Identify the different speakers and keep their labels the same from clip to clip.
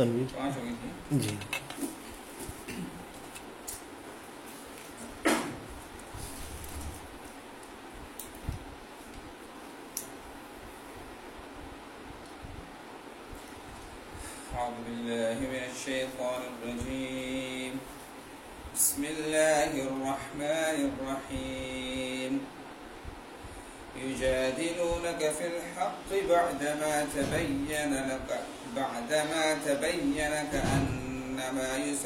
Speaker 1: تنویر۔ جی
Speaker 2: أعوذ بالله من الشيطان الرجيم بسم الله الرحمن الرحيم يجادلونك في الحق بعدما تبين لك بعدما تبين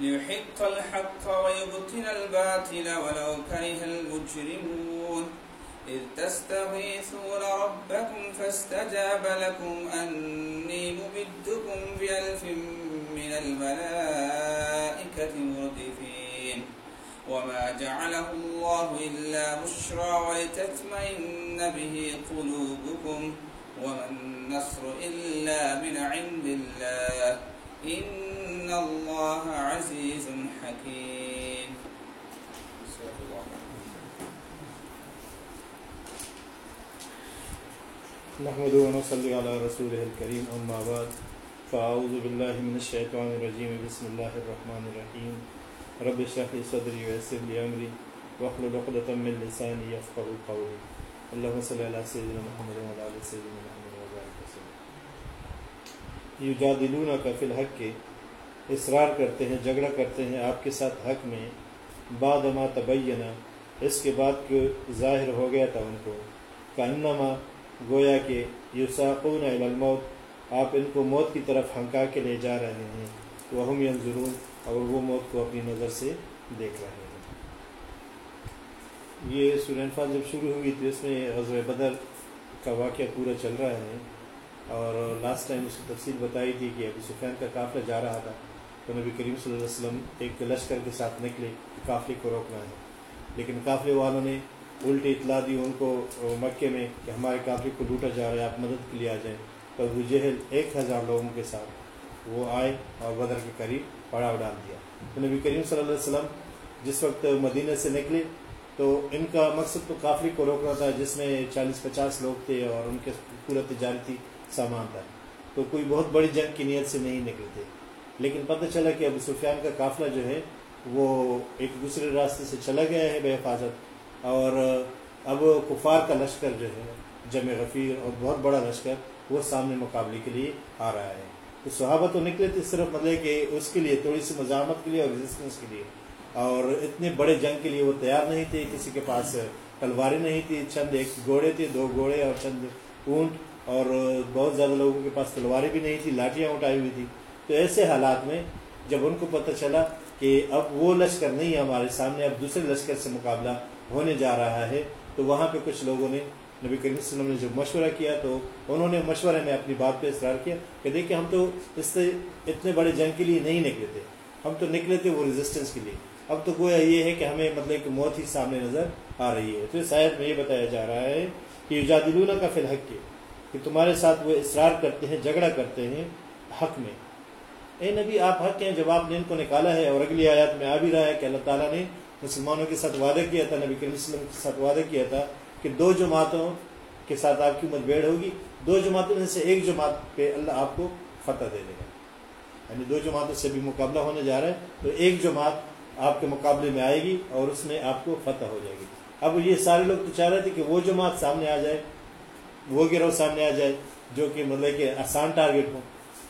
Speaker 2: ليحق الحق ويبطل الباطل ولو كره المجرمون. إذ تستغيثون ربكم فاستجاب لكم أني ممدكم بألف من الملائكة مردفين. وما جعله الله إلا بشرى ولتطمئن به قلوبكم. وما النصر إلا من عند الله. إن إن الله عزيز حكيم.
Speaker 1: نحمد و صلی علی رسول الکریم اما بعد فاعوذ باللہ من الشیطان الرجیم بسم اللہ الرحمن الرحیم رب اشرح لي صدری ویسر لی امری واحلل عقدۃ من لسانی یفقهوا قولی اللهم صل علی سیدنا محمد و علی سیدنا محمد و بارک وسلم. یجادلونک فی الحق اصرار کرتے ہیں، جھگڑا کرتے ہیں، آپ کے ساتھ حق میں بعد ما تبینہ اس کے بعد کہ ظاہر ہو گیا تھا ان کو۔ کانما گویا کہ یوساقون الموت، آپ ان کو موت کی طرف ہنکا کے لے جا رہے ہیں۔ وہم ینظرون اور وہ موت کو اپنی نظر سے دیکھ رہے ہیں۔ یہ سورہ جب شروع ہوئی تو اس میں غزوہ بدر کا واقعہ پورا چل رہا ہے۔ اور لاسٹ ٹائم اس کی تفصیل بتائی تھی کہ ابو سفیان کا قافلہ جا رہا تھا۔ تو نبی کریم صلی اللہ علیہ وسلم ایک لشکر کے ساتھ نکلے قافلے کو روکنا ہے۔ لیکن قافلے والوں نے الٹی اطلاع دی ان کو مکے میں کہ ہمارے قافلے کو لوٹا جا رہا ہے، آپ مدد کے لیے آ جائیں۔ تو ابو جہل ایک ہزار لوگوں کے ساتھ وہ آئے اور بدر کے قریب پڑاؤ ڈال دیا۔ تو نبی کریم صلی اللہ علیہ وسلم جس وقت مدینہ سے نکلے تو ان کا مقصد تو قافلے کو روکنا تھا، جس میں چالیس پچاس لوگ تھے اور ان کے پورا تجارتی سامان تھا۔ تو کوئی بہت بڑی جنگ کی نیت سے نہیں نکلے تھے لیکن پتہ چلا کہ ابو سفیان کا قافلہ جو ہے وہ ایک دوسرے راستے سے چلا گیا ہے بے حفاظت اور اب کفار کا لشکر جو ہے، جمع غفیر اور بہت بڑا لشکر، وہ سامنے مقابلے کے لیے آ رہا ہے۔ تو صحابہ تو نکلے تھے صرف مطلب کہ اس کے لیے، تھوڑی سی مزاحمت کے لیے اور ریزسٹنس کے لیے۔ اور اتنے بڑے جنگ کے لیے وہ تیار نہیں تھے، کسی کے پاس تلواریں نہیں تھی چند ایک گھوڑے تھے، دو گھوڑے اور چند اونٹ اور بہت زیادہ لوگوں کے پاس تلواریں بھی نہیں تھی لاٹیاں اٹھائی ہوئی تھی تو ایسے حالات میں جب ان کو پتہ چلا کہ اب وہ لشکر نہیں ہے ہمارے سامنے، اب دوسرے لشکر سے مقابلہ ہونے جا رہا ہے، تو وہاں پہ کچھ لوگوں نے نبی کریم صلی اللہ علیہ وسلم نے جب مشورہ کیا تو انہوں نے مشورے میں اپنی بات پہ اصرار کیا کہ دیکھیں ہم تو اس سے اتنے بڑے جنگ کے لیے نہیں نکلے تھے، ہم تو نکلے تھے وہ ریزسٹنس کے لیے۔ اب تو گویا یہ ہے کہ ہمیں مطلب کہ موت ہی سامنے نظر آ رہی ہے۔ تو اس آیت میں یہ بتایا جا رہا ہے کہ جادلونہ کا فی الحق، کہ تمہارے ساتھ وہ اصرار کرتے ہیں، جھگڑا کرتے ہیں حق میں۔ اے نبی، آپ حق ہیں، جب آپ نے ان کو نکالا ہے اور اگلی آیات میں آ بھی رہا ہے کہ اللہ تعالیٰ نے مسلمانوں کے ساتھ وعدہ کیا تھا، نبی کریم وسلم کے ساتھ وعدہ کیا تھا کہ دو جماعتوں کے ساتھ آپ کی متبیڑ ہوگی، دو جماعتوں میں سے ایک جماعت پہ اللہ آپ کو فتح دے دے گا۔ یعنی دو جماعتوں سے بھی مقابلہ ہونے جا رہا ہے، تو ایک جماعت آپ کے مقابلے میں آئے گی اور اس میں آپ کو فتح ہو جائے گی۔ اب یہ سارے لوگ تو چاہ رہے تھے کہ وہ جماعت سامنے آ جائے، وہ گروہ سامنے آ جائے، جو کہ مطلب کہ آسان ٹارگیٹ ہو۔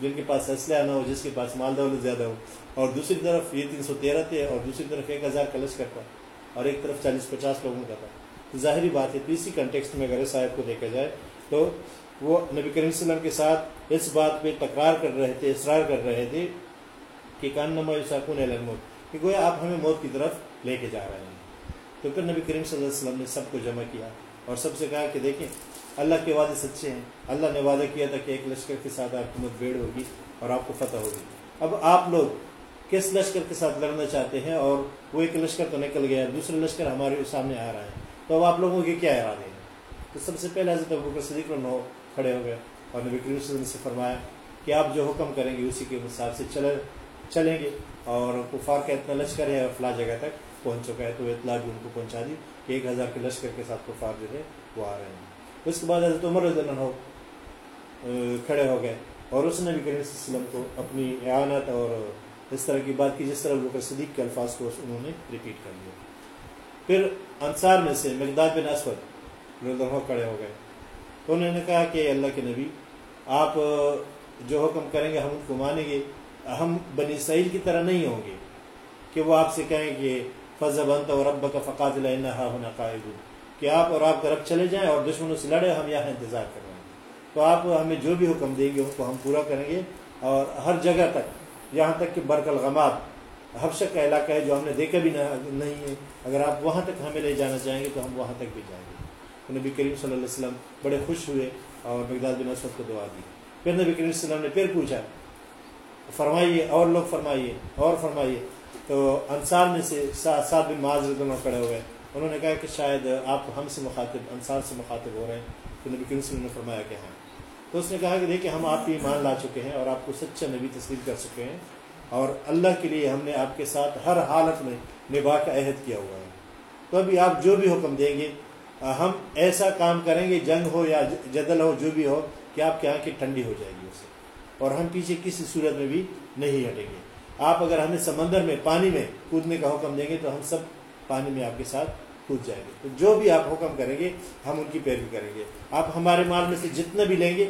Speaker 1: جن کے پاس اسلحہ نہ ہو جس کے پاس مال دولت زیادہ ہو اور دوسری طرف یہ تین سو تیرہ تھے اور دوسری طرف ایک ہزار کا تھا اور ایک طرف چالیس پچاس لوگوں کا تھا۔ تو ظاہری بات ہے تو اسی کنٹیکسٹ میں اگر صاحب کو دیکھا جائے تو وہ نبی کریم صلی اللہ علیہ وسلم کے ساتھ اس بات پہ تکرار کر رہے تھے، اصرار کر رہے تھے کہ کان نما ساکون الموت، کہ گویا آپ ہمیں موت کی طرف لے کے جا رہے ہیں۔ تو پھر نبی کریم صلی اللہ علیہ وسلم نے سب کو جمع کیا اور سب سے کہا کہ دیکھیں اللہ کے وعدے سچے ہیں۔ اللہ نے وعدہ کیا تھا کہ ایک لشکر کے ساتھ آپ کی مت بیڑ ہوگی اور آپ کو فتح ہوگی۔ اب آپ لوگ کس لشکر کے ساتھ لڑنا چاہتے ہیں اور وہ ایک لشکر تو نکل گیا، دوسرا لشکر ہمارے سامنے آ رہا ہے۔ تو اب آپ لوگوں کے کیا ارادے ہیں؟ تو سب سے پہلے حضرت ابو صدیق نو کھڑے ہو گئے اور نبی کریم صلی اللہ علیہ وسلم سے فرمایا کہ آپ جو حکم کریں گے اسی کے حساب سے چلے، چلیں گے۔ اور کفار کا اتنا لشکر ہے فلاں جگہ تک پہنچ چکا ہے، تو اطلاع بھی ان کو پہنچا دی کہ ایک ہزار کے لشکر کے ساتھ کفار جو ہے وہ آ رہے ہیں۔ اس کے بعد حضرت عمر رضی اللہ عنہ کھڑے ہو گئے اور اس نے بھی کریم وسلم کو اپنی اعانت اور اس طرح کی بات کی، جس طرح بکر صدیق کے الفاظ کو انہوں نے ریپیٹ کر دیا۔ پھر انصار میں سے مقداد بن اسود رضی اللہ کھڑے ہو گئے۔ تو انہوں نے کہا کہ اللہ کے نبی، آپ جو حکم کریں گے، ہم ان کو مانیں گے۔ ہم بنی سعید کی طرح نہیں ہوں گے کہ وہ آپ سے کہیں کہ فض بنت اور رب کا فقات ہونا قائد کہ آپ اور آپ کا رب چلے جائیں اور دشمنوں سے لڑے ہم یہاں انتظار کر رہے ہیں۔ تو آپ ہمیں جو بھی حکم دیں گے اس کو ہم پورا کریں گے اور ہر جگہ تک، یہاں تک کہ برق الغماد حفشک کا علاقہ ہے جو ہم نے دیکھا بھی نہیں ہے۔ اگر آپ وہاں تک ہمیں لے جانا چاہیں گے تو ہم وہاں تک بھی جائیں گے۔ نبی کریم صلی اللہ علیہ وسلم بڑے خوش ہوئے اور مقداد بن اسود کو دعا دی۔ پھر نبی کریم صلی اللہ علیہ وسلم نے پھر پوچھا، فرمائیے، اور لوگ فرمائیے، اور فرمائیے۔ تو انصار میں سے سات بن معاذ رضی اللہ کھڑے ہوئے۔ انہوں نے کہا کہ شاید آپ ہم سے مخاطب، انصار سے مخاطب ہو رہے ہیں، تو نبی کریم صلی اللہ علیہ وسلم نے فرمایا کہ ہاں۔ تو اس نے کہا کہ دیکھیں ہم آپ کی ایمان لا چکے ہیں اور آپ کو سچا نبی تسلیم کر چکے ہیں اور اللہ کے لیے ہم نے آپ کے ساتھ ہر حالت میں نباہ کا عہد کیا ہوا ہے۔ تو ابھی آپ جو بھی حکم دیں گے، ہم ایسا کام کریں گے، جنگ ہو یا جدل ہو، جو بھی ہو، کہ آپ کی آنکھیں ٹھنڈی ہو جائے گی اسے اور ہم پیچھے کسی صورت میں بھی نہیں ہٹیں گے۔ آپ اگر ہمیں سمندر میں، پانی میں، کودنے کا حکم دیں گے، تو ہم سب پانی میں آپ کے ساتھ کود جائیں گے۔ تو جو بھی آپ حکم کریں گے، ہم ان کی پیروی کریں گے۔ آپ ہمارے مال میں سے جتنا بھی لیں گے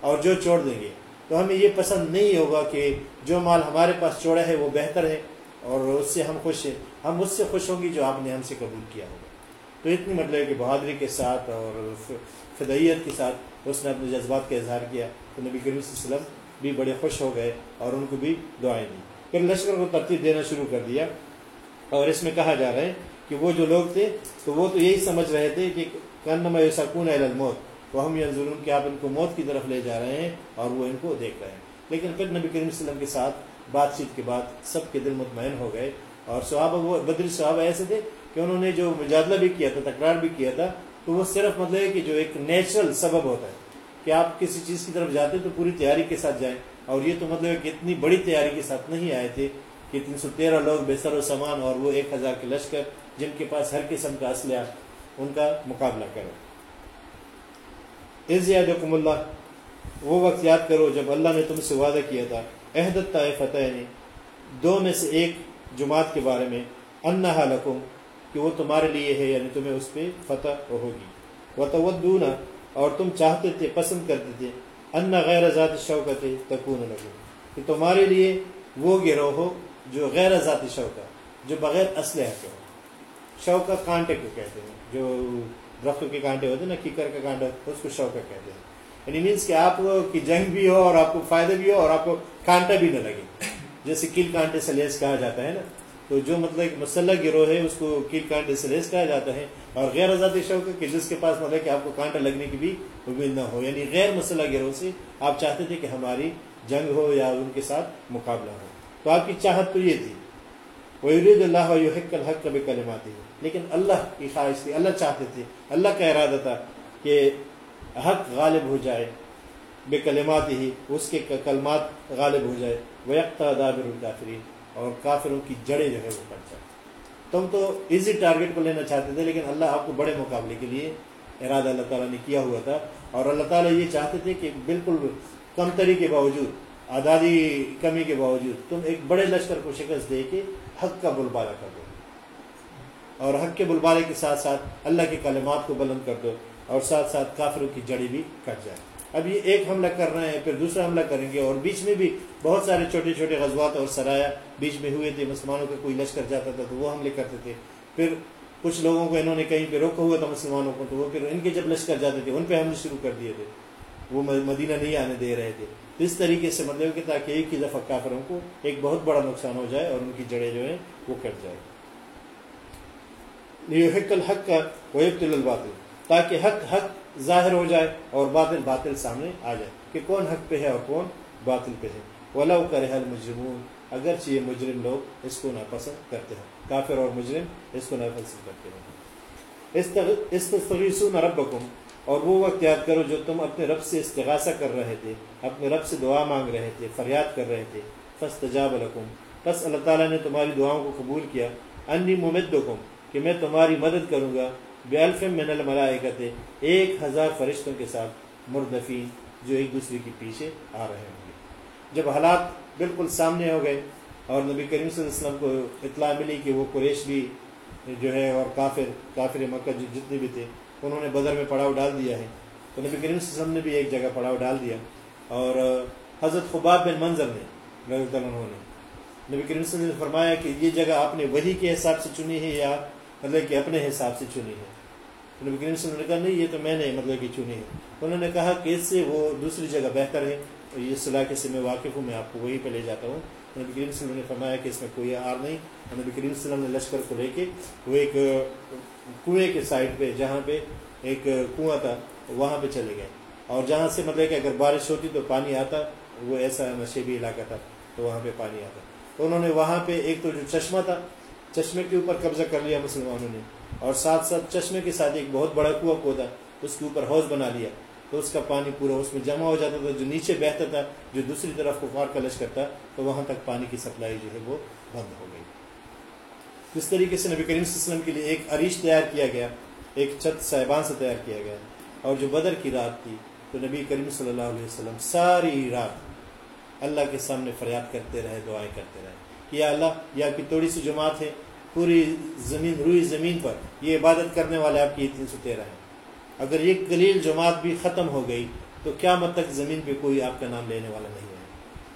Speaker 1: اور جو چھوڑ دیں گے۔ تو ہمیں یہ پسند نہیں ہوگا کہ جو مال ہمارے پاس چھوڑا ہے وہ بہتر ہے اور اس سے ہم خوش ہیں۔ ہم اس سے خوش ہوں گی جو آپ نے ہم سے قبول کیا ہوگا۔ تو اتنی مطلب ہے کہ بہادری کے ساتھ اور فدیت کے ساتھ اس نے اپنے جذبات کا اظہار کیا۔ تو نبی کریم صلی اللہ علیہ وسلم بھی بڑے خوش ہو گئے اور ان کو بھی دعائیں دی۔ پھر لشکر کو ترتیب دینا شروع کر دیا اور اس میں کہا جا رہا ہے کہ وہ جو لوگ تھے، تو وہ تو یہی سمجھ رہے تھے کہ کنما سکون الموت وہ ہم یہ ظلم کہ آپ ان کو موت کی طرف لے جا رہے ہیں اور وہ ان کو دیکھ رہے ہیں۔ لیکن پھر نبی کریم صلی اللہ علیہ وسلم کے ساتھ بات چیت کے بعد سب کے دل مطمئن ہو گئے اور صحابہ وہ بدری صحابہ ایسے تھے کہ انہوں نے جو مجادلہ بھی کیا تھا، تکرار بھی کیا تھا، تو وہ صرف مطلب ہے کہ جو ایک نیچرل سبب ہوتا ہے کہ آپ کسی چیز کی طرف جاتے تو پوری تیاری کے ساتھ جائیں۔ اور یہ تو مطلب ہے کہ اتنی بڑی تیاری کے ساتھ نہیں آئے تھے کہ تین سو تیرہ لوگ بے سر و سامان اور وہ ایک ہزار کے لشکر جن کے پاس ہر قسم کا اسلحہ، ان کا مقابلہ کرو۔ از یادکم اللہ، وہ وقت یاد کرو جب اللہ نے تم سے وعدہ کیا تھا۔ عہدت فتح نے دو میں سے ایک جماعت کے بارے میں۔ انہا لکم، کہ وہ تمہارے لیے ہے یعنی تمہیں اس پہ فتح ہوگی۔ وہ تو اور تم چاہتے تھے، پسند کرتے تھے۔ ان غیر ذات شوکت تکون لگو کہ تمہارے لیے وہ گروہ ہو جو غیر ذاتی شوکہ جو بغیر اسلحہ کے ہو۔ شوکہ کانٹے کو کہتے ہیں۔ جو درختوں کے کانٹے ہوتے ہیں نا، کیکر کا کانٹا، اس کو شوکہ کہتے ہیں۔ یعنی مینس کہ آپ کی جنگ بھی ہو اور آپ کو فائدہ بھی ہو اور آپ کو کانٹا بھی نہ لگے۔ جیسے کل کانٹے سے لیس کہا جاتا ہے نا، تو جو مطلب مسلح گروہ ہے، اس کو کیل کانٹے سے لیس کہا جاتا ہے۔ اور غیر آزادی شوق کہ جس کے پاس مطلب کہ آپ کو کانٹا لگنے کی بھی امید نہ ہو۔ یعنی غیر مسلح گروہ سے آپ چاہتے تھے کہ ہماری جنگ ہو یا ان کے ساتھ مقابلہ ہو۔ تو آپ کی چاہت تو یہ تھی۔ وحید اللہ حق الحق کبھی کلماتی لیکن اللہ کی خواہش تھی، اللہ چاہتے تھے، اللہ کا ارادہ تھا کہ حق غالب ہو جائے، بے کلمات ہی اس کے کلمات غالب ہو جائے وہ دابر الکافرین اور کافروں کی جڑیں جو ہے وہ کٹ جائے تم تو ایزی ٹارگیٹ کو لینا چاہتے تھے، لیکن اللہ آپ کو بڑے مقابلے کے لیے ارادہ اللہ تعالیٰ نے کیا ہوا تھا۔ اور اللہ تعالیٰ یہ چاہتے تھے کہ بالکل کم تری کے باوجود، آزادی کمی کے باوجود تم ایک بڑے لشکر کو شکست دے کے حق کا بل بالا کر دو۔ اور حق کے بلبالے کے ساتھ ساتھ اللہ کے کلمات کو بلند کر دو اور ساتھ ساتھ کافروں کی جڑی بھی کٹ جائے۔ اب یہ ایک حملہ کر رہے ہیں، پھر دوسرا حملہ کریں گے اور بیچ میں بھی بہت سارے چھوٹے چھوٹے غزوات اور سرایا بیچ میں ہوئے تھے۔ مسلمانوں کا کوئی لشکر جاتا تھا تو وہ حملے کرتے تھے۔ پھر کچھ لوگوں کو انہوں نے کہیں پہ روکا ہوا تھا مسلمانوں کو، تو وہ پھر ان کے جب لشکر جاتے تھے، ان پہ حملے شروع کر دیے تھے۔ وہ مدینہ نہیں آنے دے رہے تھے۔ اس طریقے سے مطلب کہ تاکہ ایک ہی دفعہ کافروں کو ایک بہت بڑا نقصان ہو جائے اور ان کی جڑیں جو ہیں وہ کٹ جائے حق الحق کا ویب الباطل تاکہ حق حق ظاہر ہو جائے اور باطل باطل سامنے آ جائے کہ کون حق پہ ہے اور کون باطل پہ ہے۔ ولو کرے المجرمون اگرچہ یہ مجرم لوگ اس کو ناپسند کرتے ہیں۔ کافر اور مجرم اس کو ناپسند کرتے ہیں۔ اس ربکم، اور وہ وقت یاد کرو جو تم اپنے رب سے استغاثہ کر رہے تھے، اپنے رب سے دعا مانگ رہے تھے، فریاد کر رہے تھے۔ فاستجاب لکم بس اللہ تعالیٰ نے تمہاری دعاؤں کو قبول کیا۔ انی ممدکم کہ میں تمہاری مدد کروں گا۔ بے الفم من الملائکت ایک ہزار فرشتوں کے ساتھ مردفین جو ایک دوسرے کے پیچھے آ رہے ہوں گے۔ جب حالات بالکل سامنے ہو گئے اور نبی کریم صلی اللہ علیہ وسلم کو اطلاع ملی کہ وہ قریش بھی جو ہے اور کافر کافر مکہ جتنے بھی تھے، انہوں نے بدر میں پڑاؤ ڈال دیا ہے۔ تو نبی کریم صلی اللہ علیہ وسلم نے بھی ایک جگہ پڑاؤ ڈال دیا۔ اور حضرت خباب بن منظر نے، رضی اللہ عنہ نے، نبی کریم صلی اللہ علیہ وسلم نے فرمایا کہ یہ جگہ آپ نے وہی کے حساب سے چنی ہے یا مطلب کہ اپنے حساب سے چنی ہے۔ نبی کریم صلی اللہ علیہ وسلم نے کہا، نہیں، یہ تو میں نے مطلب کہ چنی ہے۔ انہوں نے کہا کہ اس سے وہ دوسری جگہ بہتر ہے۔ اس علاقے سے میں واقف ہوں، میں آپ کو وہیں پہ لے جاتا ہوں۔ نبی کریم صلی اللہ علیہ وسلم نے فرمایا کہ اس میں کوئی آر نہیں۔ نبی کریم صلی اللہ علیہ وسلم نے لشکر کو لے کے وہ ایک کنویں کے سائڈ پہ، جہاں پہ ایک کنواں تھا، وہاں پہ چلے گئے۔ اور جہاں سے مطلب کہ اگر بارش ہوتی تو پانی آتا، وہ ایسا نشیبی علاقہ تھا تو وہاں پہ پانی آتا۔ تو انہوں نے وہاں پہ ایک تو جو چشمہ تھا چشمے کے اوپر قبضہ کر لیا مسلمانوں نے اور ساتھ ساتھ چشمے کے ساتھ ایک بہت بڑا کنواں کھودا، اس کے اوپر حوض بنا لیا۔ تو اس کا پانی پورا اس میں جمع ہو جاتا تھا، جو نیچے بہتا تھا، جو دوسری طرف کفار کلش کرتا تو وہاں تک پانی کی سپلائی جو ہے وہ بند ہو گئی۔ اس طریقے سے نبی کریم صلی اللہ علیہ وسلم کے لیے ایک عریش تیار کیا گیا، ایک چھت صاحبان سے تیار کیا گیا۔ اور جو بدر کی رات تھی، تو نبی کریم صلی اللہ علیہ وسلم ساری رات اللہ کے سامنے فریاد کرتے رہے، دعائیں کرتے رہے۔ کہ یا اللہ یہ آپ کی توڑی سی جماعت ہے پوری زمین، روئی زمین پر یہ عبادت کرنے والے آپ کی تین سو تیرہ ہیں۔ اگر یہ کلیل جماعت بھی ختم ہو گئی، تو کیا مت تک زمین پہ کوئی آپ کا نام لینے والا نہیں ہے۔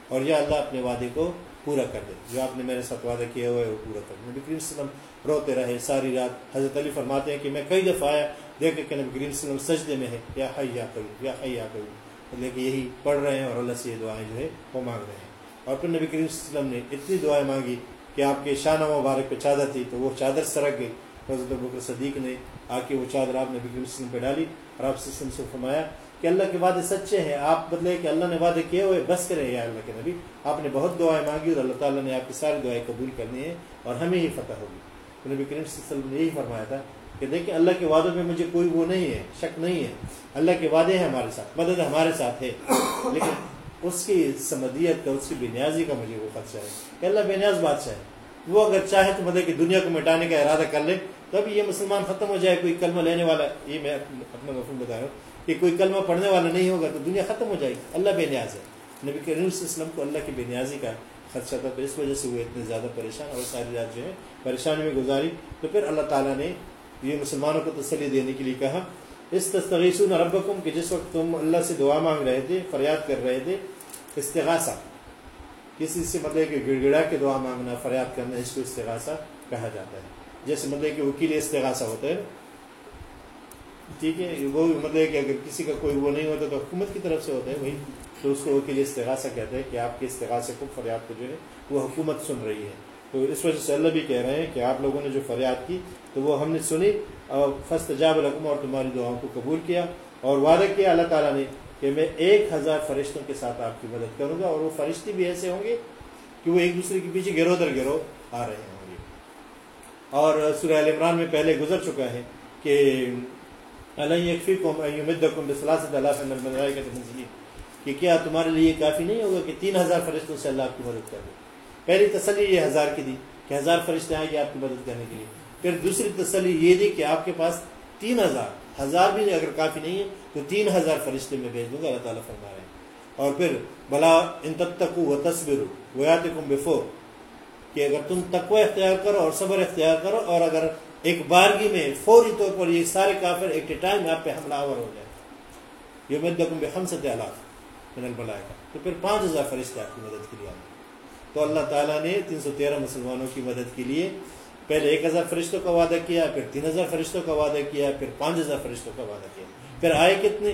Speaker 1: اور یا اللہ اپنے وعدے کو پورا کر دے۔ جو آپ نے میرے ساتھ وعدہ کیا ہوا ہے، وہ پورا کر دے۔ نبی کریم صلی اللہ علیہ وسلم روتے رہے ساری رات۔ حضرت علی فرماتے ہیں کہ میں کئی دفعہ آیا دیکھ کہ نبی کریم صلی اللہ علیہ وسلم سجدے میں ہے۔ یا حی یا قیوم، یا حی یا قیوم۔ یہی پڑھ رہے ہیں اور اللہ سے یہ دعائیں جو ہے، وہ مانگ رہے ہیں۔ اور پھر نبی کریم صلی اللہ علیہ وسلم نے اتنی دعائیں مانگی کہ آپ کے شانہ مبارک پہ چادر تھی تو وہ چادر سرک گئی۔ حضرت بکر صدیق نے آ کے وہ چادر آپ نبی کریم علیہ وسلم پہ ڈالی اور آپ سے سے فرمایا کہ اللہ کے وعدے سچے ہیں۔ آپ بدلے کہ اللہ نے وعدے کیے ہوئے، بس کرے یا اللہ کے نبی۔ آپ نے بہت دعائیں مانگی اور اللہ تعالیٰ نے آپ کی ساری دعائیں قبول کرنی ہے اور ہمیں ہی فتح ہوگی۔ نبی کریم صلی اللہ علیہ وسلم نے یہی فرمایا تھا کہ دیکھیں، اللہ کے وعدوں میں مجھے کوئی وہ نہیں ہے، شک نہیں ہے۔ اللہ کے وعدے ہیں ہمارے ساتھ، مدد ہمارے ساتھ ہے۔ لیکن اس کی سمدیت کا، اس کی بے نیازی کا مجھے وہ خدشہ ہے۔ کہ اللہ بے نیاز بادشاہ ہے۔ وہ اگر چاہے تو مطلب کہ دنیا کو مٹانے کا ارادہ کر لے۔ تب یہ مسلمان ختم ہو جائے، کوئی کلمہ لینے والا، یہ میں اپنا مفہوم بتا رہا ہوں کہ کوئی کلمہ پڑھنے والا نہیں ہوگا تو دنیا ختم ہو جائے گی۔ اللہ بے نیاز ہے۔ نبی کریم صلی اللہ علیہ وسلم کو اللہ کی بے نیازی کا خدشہ تھا۔ تو اس وجہ سے وہ اتنے زیادہ پریشان اور ساری رات جو ہے پریشانی میں گزاری۔ تو پھر اللہ تعالیٰ نے یہ مسلمانوں کو تسلی دینے کے لیے کہا اس تستغیثون ربکم کہ جس وقت تم اللہ سے دعا مانگ رہے تھے، فریاد کر رہے تھے، استغاثہ۔ کسی سے مطلب کہ گڑ گڑا کے دعا مانگنا، فریاد کرنا، اس کو استغاثہ کہا جاتا ہے۔ جیسے مطلب کہ وکیل استغاثہ ہوتا ہے۔ ٹھیک ہے، وہ مطلب کہ اگر کسی کا کوئی وہ نہیں ہوتا تو حکومت کی طرف سے ہوتا ہے وہی۔ تو اس کو وکیل استغاثہ کہتے ہیں کہ آپ کے استغاثے کو فریاد کو جو ہے، وہ حکومت سن رہی ہے۔ تو اس وجہ سے اللہ بھی کہہ رہے ہیں کہ آپ لوگوں نے جو فریاد کی تو وہ ہم نے سنی۔ اور فسٹ جاب رقم اور تمہاری دعاؤں کو قبول کیا۔ اور وعدہ کیا اللہ تعالیٰ نے کہ میں ایک ہزار فرشتوں کے ساتھ آپ کی مدد کروں گا اور وہ فرشتے بھی ایسے ہوں گے کہ وہ ایک دوسرے کے پیچھے گروہ در گروہ آ رہے ہوں گے۔ اور سورہ عال عمران میں پہلے گزر چکا ہے کہ کہ کیا تمہارے لیے کافی نہیں ہوگا کہ تین ہزار فرشتوں سے اللہ آپ کی مدد کر دے۔ پہلی تسلی یہ ہزار کی دی کہ ہزار فرشتے آئیں گے آپ کی مدد کرنے کے لیے۔ پھر دوسری تسلی یہ دی کہ آپ کے پاس تین ہزار ہزار بھی اگر کافی نہیں ہے تو تین ہزار فرشتے میں بھیج دوں گا، اللہ تعالیٰ فرما رہے ہیں۔ اور پھر، بلا ان تب تک و تصور ویات کم بفور، کہ اگر تم تقوی اختیار کرو اور صبر اختیار کرو اور اگر ایک بارگی میں فوری طور پر یہ سارے کافر ایک ٹائم آپ پہ حملہ آور ہو جائے۔ یہ مدکم بے ہم سے من البلائے گا تو پھر پانچ ہزار فرشتے آپ کی مدد کے لیے آئے تو اللہ تعالیٰ نے تین سو تیرہ مسلمانوں کی مدد کے لیے پہلے ایک ہزار فرشتوں کا وعدہ کیا، پھر تین ہزار فرشتوں کا وعدہ کیا، پھر پانچ ہزار فرشتوں کا وعدہ کیا۔ پھر آئے کتنے؟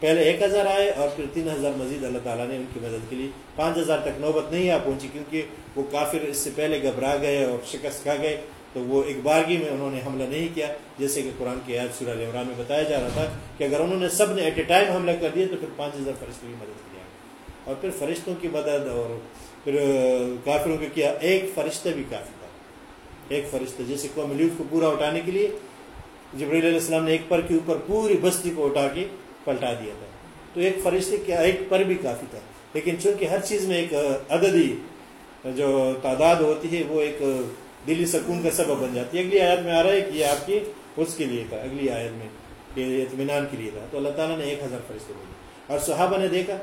Speaker 1: پہلے ایک ہزار آئے اور پھر تین ہزار مزید اللہ تعالیٰ نے ان کی مدد کے لیے۔ پانچ ہزار تک نوبت نہیں آ پہنچی کیونکہ وہ کافر اس سے پہلے گھبرا گئے اور شکست کھا گئے۔ تو وہ ایک بارگی میں انہوں نے حملہ نہیں کیا، جیسے کہ قرآن کی عید سورہ عمران میں بتایا جا رہا تھا کہ اگر انہوں نے سب نے ایٹ اے ٹائم حملہ کر دیا تو پھر پانچ ہزار فرشتوں کی مدد کیا اور پھر فرشتوں کی مدد اور پھر کافروں کو کیا ایک فرشتہ بھی کافی تھا ایک فرشتہ جیسے قوم لیوت کو پورا اٹھانے کے لیے جبریل علیہ السلام نے ایک پر کے اوپر پوری بستی کو اٹھا کے پلٹا دیا تھا۔ تو ایک فرشتے کیا ایک پر بھی کافی تھا۔ لیکن چونکہ ہر چیز میں ایک عددی، جو تعداد ہوتی ہے، وہ ایک دلی سکون کا سبب بن جاتی ہے۔ اگلی آیت میں آ رہا ہے کہ یہ آپ کی اس کے لیے تھا۔ اگلی آیت میں کہ اطمینان کے لیے تھا۔ تو اللہ تعالیٰ نے ایک ہزار فرشتے بھیجے۔ اور صحابہ نے دیکھا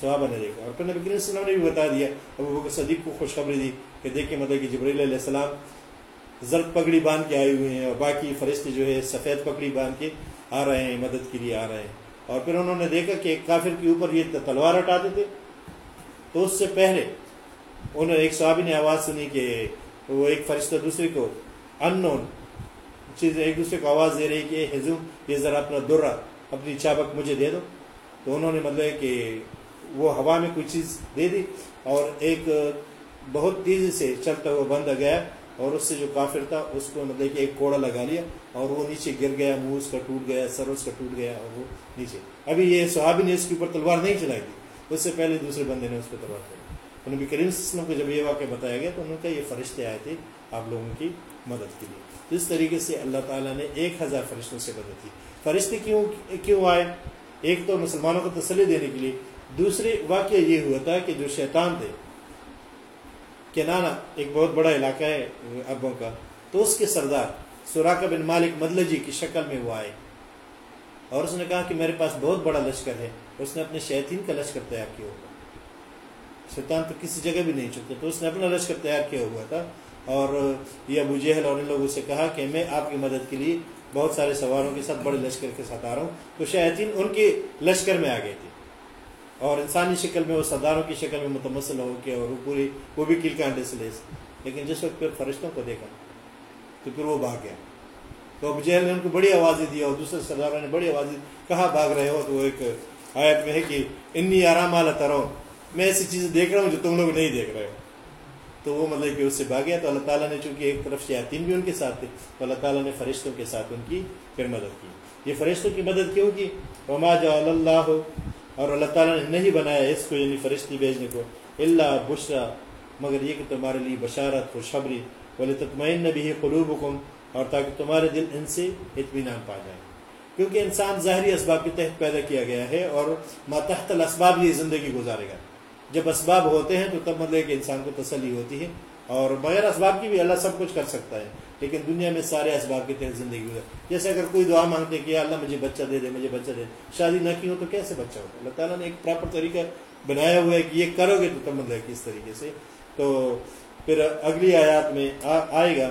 Speaker 1: صحابہ نے دیکھا اور پھر نبی کریم صلی نے بھی بتا دیا، ابو بکر صدیق کو خوشخبری دی کہ دیکھیں مطلب کہ جبریل علیہ السلام زرد پگڑی باندھ کے آئے ہوئے ہیں اور باقی فرشتے جو ہے سفید پگڑی باندھ کے آ رہے ہیں، مدد کے لیے آ رہے ہیں۔ اور پھر انہوں نے دیکھا کہ ایک کافر کے اوپر یہ تلوار ہٹاتے تھے تو اس سے پہلے انہوں نے ایک صحابی نے آواز سنی کہ وہ ایک فرشتہ دوسرے کو ان نون چیز، ایک دوسرے کو آواز دے رہی کہ حضوم یہ ذرا اپنا درہ، اپنی چابک مجھے دے دو۔ تو انہوں نے مطلب کہ وہ ہوا میں کوئی چیز دے دی اور ایک بہت تیزی سے چلتا ہوا بند گیا اور اس سے جو کافر تھا، اس کو مطلب کہ ایک کوڑا لگا لیا اور وہ نیچے گر گیا، منہ اس کا ٹوٹ گیا، سر اس کا ٹوٹ گیا اور وہ نیچے۔ ابھی یہ صحابی نے اس کے اوپر تلوار نہیں چلائی تھی، اس سے پہلے دوسرے بندے نے اس پہ تلوار چلائی۔ نبی کریم وسلم کو جب یہ واقعہ بتایا گیا تو انہوں نے کہا یہ فرشتے آئے تھے آپ لوگوں کی مدد کے لیے۔ اس طریقے سے اللہ تعالیٰ نے ایک ہزار فرشتوں سے مدد کی۔ فرشتے کیوں کیوں آئے؟ ایک تو مسلمانوں کو تسلی دینے کے لیے دوسرے واقعہ یہ ہوا تھا کہ جو شیطان تھے کنانا ایک بہت بڑا علاقہ ہے ابوں کا، تو اس کے سردار سوراکا بن مالک مدلجی کی شکل میں وہ آئے۔ اور اس نے کہا کہ میرے پاس بہت بڑا لشکر ہے، اس نے اپنے شیطین کا لشکر تیار کیا ہوگا شیطان تو کسی جگہ بھی نہیں چکتا تو اس نے اپنا لشکر تیار کیا ہوا تھا۔ اور یہ ابو جہل اور ان لوگوں سے کہا کہ میں آپ کی مدد کے لیے بہت سارے سواروں کے ساتھ بڑے لشکر کے ساتھ آ رہا ہوں۔ تو شیطین ان کے لشکر میں آ گئے تھے۔ اور انسانی شکل میں وہ سرداروں کی شکل میں متمثل ہو کے اور وہ پوری وہ بھی کل کانڈے سے لیس۔ لیکن جس وقت پھر فرشتوں کو دیکھا، تو پھر وہ بھاگ گیا۔ تو اب جہل نے ان کو بڑی آوازیں دی اور دوسرے سرداروں نے بڑی آوازیں کہاں بھاگ رہے ہو؟ تو وہ ایک آیت میں ہے کہ انی آرام والا ترو۔ میں ایسی چیزیں دیکھ رہا ہوں جو تم لوگ نہیں دیکھ رہے ہو۔ تو وہ مطلب کہ اس سے بھاگیا تو اللہ تعالیٰ نے چونکہ ایک طرف شیاطین بھی ان کے ساتھ تھے، تو اللہ تعالیٰ نے فرشتوں کے ساتھ ان کی پھر مدد کی۔ یہ فرشتوں کی مدد کیوں کی؟ وما جا اللہ اور اللہ تعالیٰ نے نہیں بنایا اس کو یعنی فرشتی بھیجنے کو اللہ بشرا، مگر یہ کہ تمہارے لیے بشارت، خوشخبری بولے تطمئن بھی قلوب حکم اور تاکہ تمہارے دل ان سے اطمینان پا جائے۔ کیونکہ انسان ظاہری اسباب کے تحت پیدا کیا گیا ہے اور ماتحت الاسباب یہ زندگی گزارے گا۔ جب اسباب ہوتے ہیں تو تب مطلب کہ انسان کو تسلی ہوتی ہے۔ اور بغیر اسباب کی بھی اللہ سب کچھ کر سکتا ہے، لیکن دنیا میں سارے اسباب کے تحت زندگی گزار جیسے اگر کوئی دعا مانگتے کہ اللہ مجھے بچہ دے دے، مجھے بچہ دے۔ شادی نہ کی ہو تو کیسے بچہ ہوتا اللہ تعالیٰ نے ایک پراپر طریقہ بنایا ہوا ہے کہ یہ کرو گے تو تب مطلب کہ اس طریقے سے۔ تو پھر اگلی آیات میں آئے گا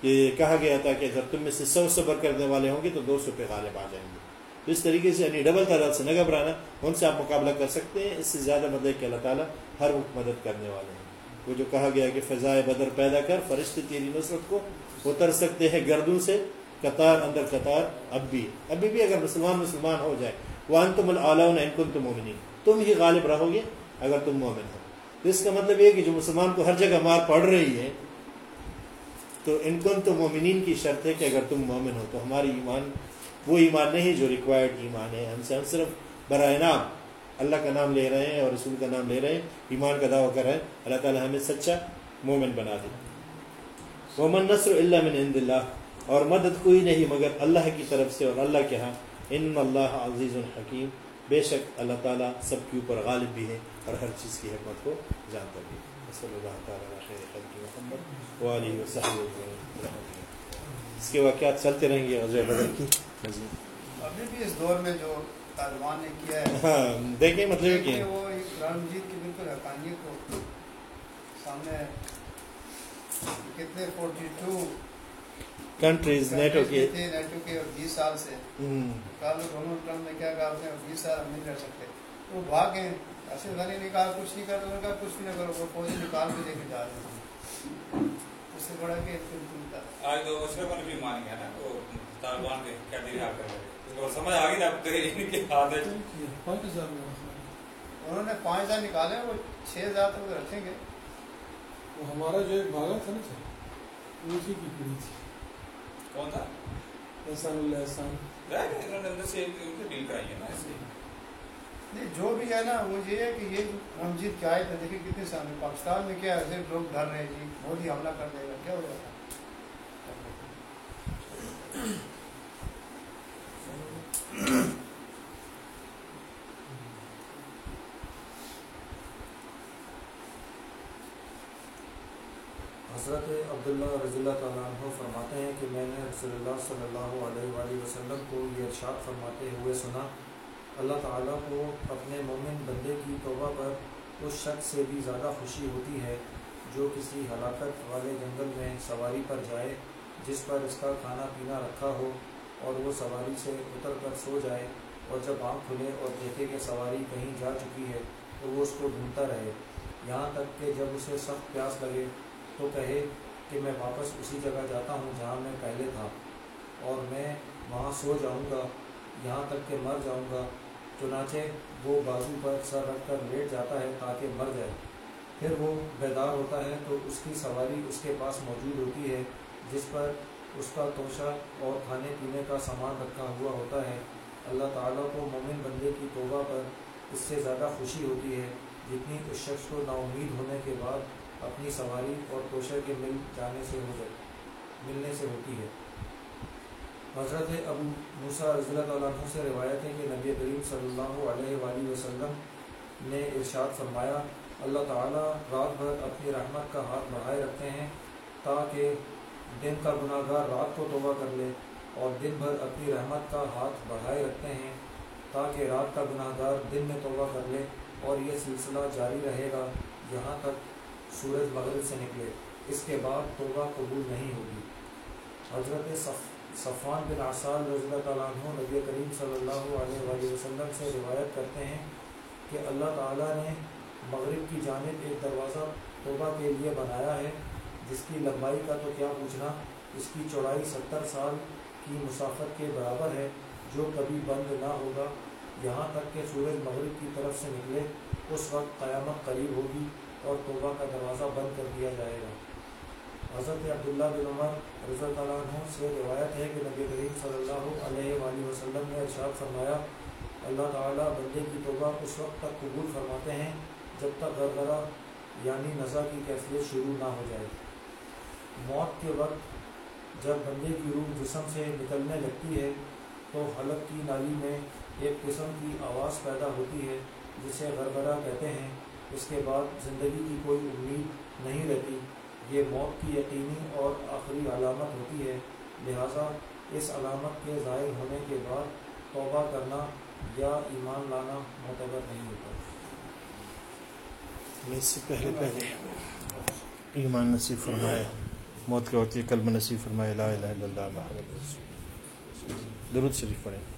Speaker 1: کہ کہا گیا تھا کہ اگر تم میں سے سو صبر کرنے والے ہوں گے تو دو سو پہ غالب آ جائیں گے۔ تو اس طریقے سے یعنی ڈبل تعداد سے نہ گھبرانا، ان سے آپ مقابلہ کر سکتے ہیں۔ اس سے زیادہ مدد کہ اللہ تعالیٰ ہر وقت مدد کرنے والے ہیں۔ وہ جو کہا گیا کہ فضائے بدر پیدا کر، فرشتے تیری نصرت کو اتر سکتے ہیں گردوں سے، قطار اندر قطار، اب بھی ابھی بھی اگر مسلمان مسلمان ہو جائے۔ وان تم کن تم مومنی تم ہی غالب رہو گے اگر تم مومن ہو۔ تو اس کا مطلب یہ کہ جو مسلمان کو ہر جگہ مار پڑ رہی ہے، تو ان کن تو مومنین کی شرط ہے کہ اگر تم مومن ہو، تو ہماری ایمان، وہ ایمان نہیں جو ریکوائرڈ ایمان ہے۔ ہم سے ہم صرف برائے نام اللہ کا نام لے رہے ہیں اور رسول کا نام لے رہے ہیں، ایمان کا دعویٰ کر رہے ہیں۔ اللہ تعالیٰ ہمیں سچا مومن بنا دے۔ مومن نصر اللہ من عند اللہ اور مدد کوئی نہیں مگر اللہ کی طرف سے اور اللہ کے ہاں۔ ان اللہ عزیز الحکیم بے شک اللہ تعالیٰ سب کے اوپر غالب بھی ہے اور ہر چیز کی حکمت کو جانتا بھی صلی اللہ تعالیٰ خیر محمد علیہ وسلم اس کے واقعات چلتے رہیں گے۔ غزوہ بدر کی۔
Speaker 3: ابھی بھی اس دور میں جو طالبان نے کیا ہے۔
Speaker 1: ہاں دیکھیں مطلب کہ
Speaker 3: وہ قرآن مجید کی بالکل حقانیت کو سامنے کتنے فورٹی ٹو
Speaker 1: کنٹریز نیٹو کے
Speaker 3: تھے نیٹو کے اور بیس سال سے۔ کہا ڈونلڈ ٹرمپ نے کیا کہا اس نے بیس سال ہم نہیں کر سکتے۔ وہ بھاگ گئے۔ اشرف غنی نے کہا کچھ نہیں کرو کہا کچھ بھی نہ کرو وہ فوجی نکال کے لے کے جا رہے ہیں۔ اس سے بڑا کہ
Speaker 2: آج تو اشرف غنی بھی مان گیا نا طالبان کے کیا دیر کر رہے سمجھ آ گئی نا تیرے ان کے ہاتھ ہے۔
Speaker 3: انہوں نے پانچ ہزار نکالے وہ چھ ہزار تک رکھیں گے۔
Speaker 4: وہ ہمارا جو ایک بھاگا تھا نا اسی کی پڑی تھی۔
Speaker 2: کون تھا؟
Speaker 4: احسان اللہ احسان۔
Speaker 2: رہ گئے انہوں نے اندر سے ان سے ڈیل کرائی ہے نا اس لیے
Speaker 3: نہیں جو بھی ہے نا وہ یہ ہے کہ یہ رمجیت کیا ہے دیکھیں کتنے سامنے پاکستان میں کیا ہے صرف لوگ ڈر رہے ہیں جی مودی حملہ کر دے گا کیا ہو جاتا
Speaker 5: حضرت عبداللہ رضی اللہ تعالیٰ عنہ فرماتے ہیں کہ میں نے رسول اللہ صلی اللہ علیہ وآلہ وسلم کو یہ ارشاد فرماتے ہوئے سنا، اللہ تعالیٰ کو اپنے مومن بندے کی توبہ پر اس شخص سے بھی زیادہ خوشی ہوتی ہے جو کسی ہلاکت والے جنگل میں سواری پر جائے، جس پر اس کا کھانا پینا رکھا ہو اور وہ سواری سے اتر کر سو جائے اور جب آنکھ کھلے اور دیکھے کہ سواری کہیں جا چکی ہے تو وہ اس کو ڈھونڈتا رہے۔ یہاں تک کہ جب اسے سخت پیاس لگے تو کہے کہ میں واپس اسی جگہ جاتا ہوں جہاں میں پہلے تھا اور میں وہاں سو جاؤں گا، یہاں تک کہ مر جاؤں گا۔ چنانچہ وہ بازو پر سر رکھ کر لیٹ جاتا ہے تاکہ مر جائے۔ پھر وہ بیدار ہوتا ہے تو اس کی سواری اس کے پاس موجود ہوتی ہے، جس پر اس کا توشہ اور کھانے پینے کا سامان رکھا ہوا ہوتا ہے۔ اللہ تعالیٰ کو مومن بندے کی توبہ پر اس سے زیادہ خوشی ہوتی ہے، جتنی اس شخص کو نا امید ہونے کے بعد اپنی سواری اور توشہ کے مل جانے سے ہو جائے، ملنے سے ہوتی ہے۔ حضرت ابو موسیٰ رضی اللہ عنہ سے روایت ہے کہ نبی کریم صلی اللہ علیہ وآلہ وسلم نے ارشاد فرمایا، اللہ تعالیٰ رات بھر اپنی رحمت کا ہاتھ بڑھائے رکھتے ہیں تاکہ دن کا گناہ گار رات کو توبہ کر لے اور دن بھر اپنی رحمت کا ہاتھ بڑھائے رکھتے ہیں تاکہ رات کا گناہ گار دن میں توبہ کر لے اور یہ سلسلہ جاری رہے گا۔ یہاں تک سورج مغرب سے نکلے۔ اس کے بعد توبہ قبول نہیں ہوگی۔ حضرت صف صفان بن آثار رضی اللہ تعالیٰ عنہ نبی کریم صلی اللہ علیہ وآلہ وسلم سے روایت کرتے ہیں کہ اللہ تعالیٰ نے مغرب کی جانب ایک دروازہ توبہ کے لیے بنایا ہے، جس کی لمبائی کا تو کیا پوچھنا؟ اس کی چوڑائی ستر سال کی مسافت کے برابر ہے، جو کبھی بند نہ ہوگا۔ یہاں تک کہ سورج مغرب کی طرف سے نکلے، اس وقت قیامت قریب ہوگی۔ اور توبہ کا دروازہ بند کر دیا جائے گا۔ حضرت عبداللہ بن عمر رضی اللہ عنہ سے روایت ہے کہ نبی کریم صلی اللہ علیہ وآلہ وسلم نے ارشاد فرمایا، اللہ تعالیٰ بندے کی توبہ اس وقت تک قبول فرماتے ہیں جب تک غرغرہ یعنی نزا کی کیفیت شروع نہ ہو جائے۔ موت کے وقت جب بندے کی روح جسم سے نکلنے لگتی ہے تو حلق کی نالی میں ایک قسم کی آواز پیدا ہوتی ہے جسے غرغرہ کہتے ہیں۔ اس کے بعد زندگی کی کوئی امید نہیں رہتی۔ یہ موت کی یقینی اور آخری علامت ہوتی ہے۔ لہٰذا اس علامت کے ظاہر ہونے کے بعد توبہ کرنا یا ایمان لانا معتبر نہیں ہوتا۔
Speaker 1: اس سے پہلے پہلے ایمان نصیب فرمائے، موت کے وقت کلمہ نصیب فرمائے، لا الہ الا اللہ، محمد رسول درود شریف پڑھیں۔